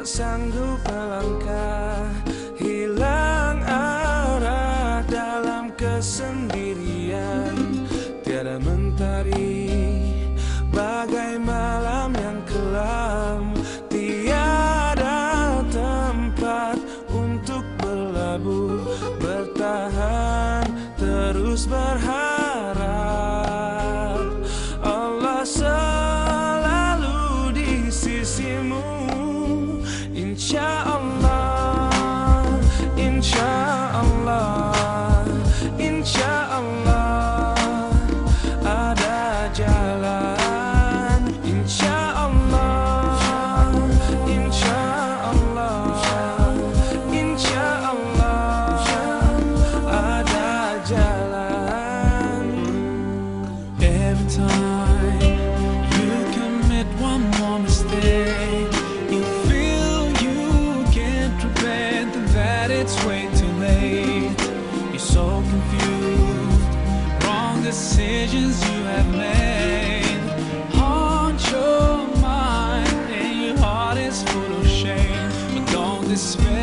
tak sanggup melangkah. decisions you have made haunt your mind and your heart is full of shame. But don't despair.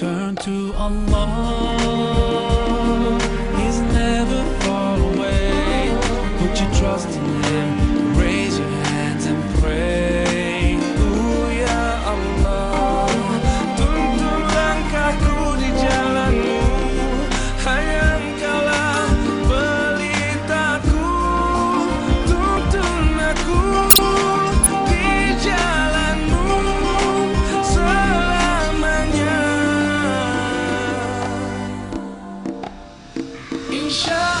turn to Allah. Enxerga.